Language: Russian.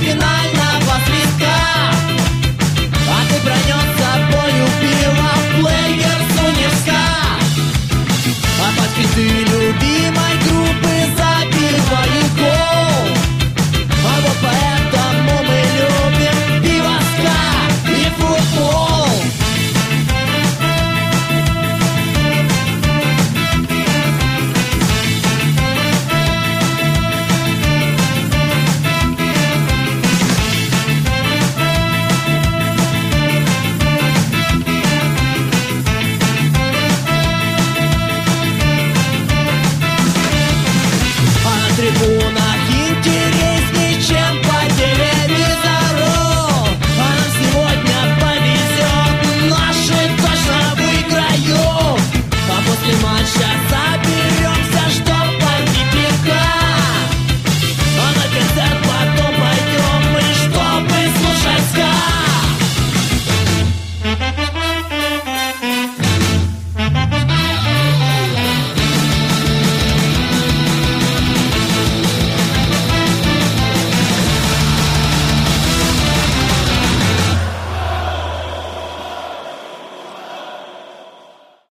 финального свистка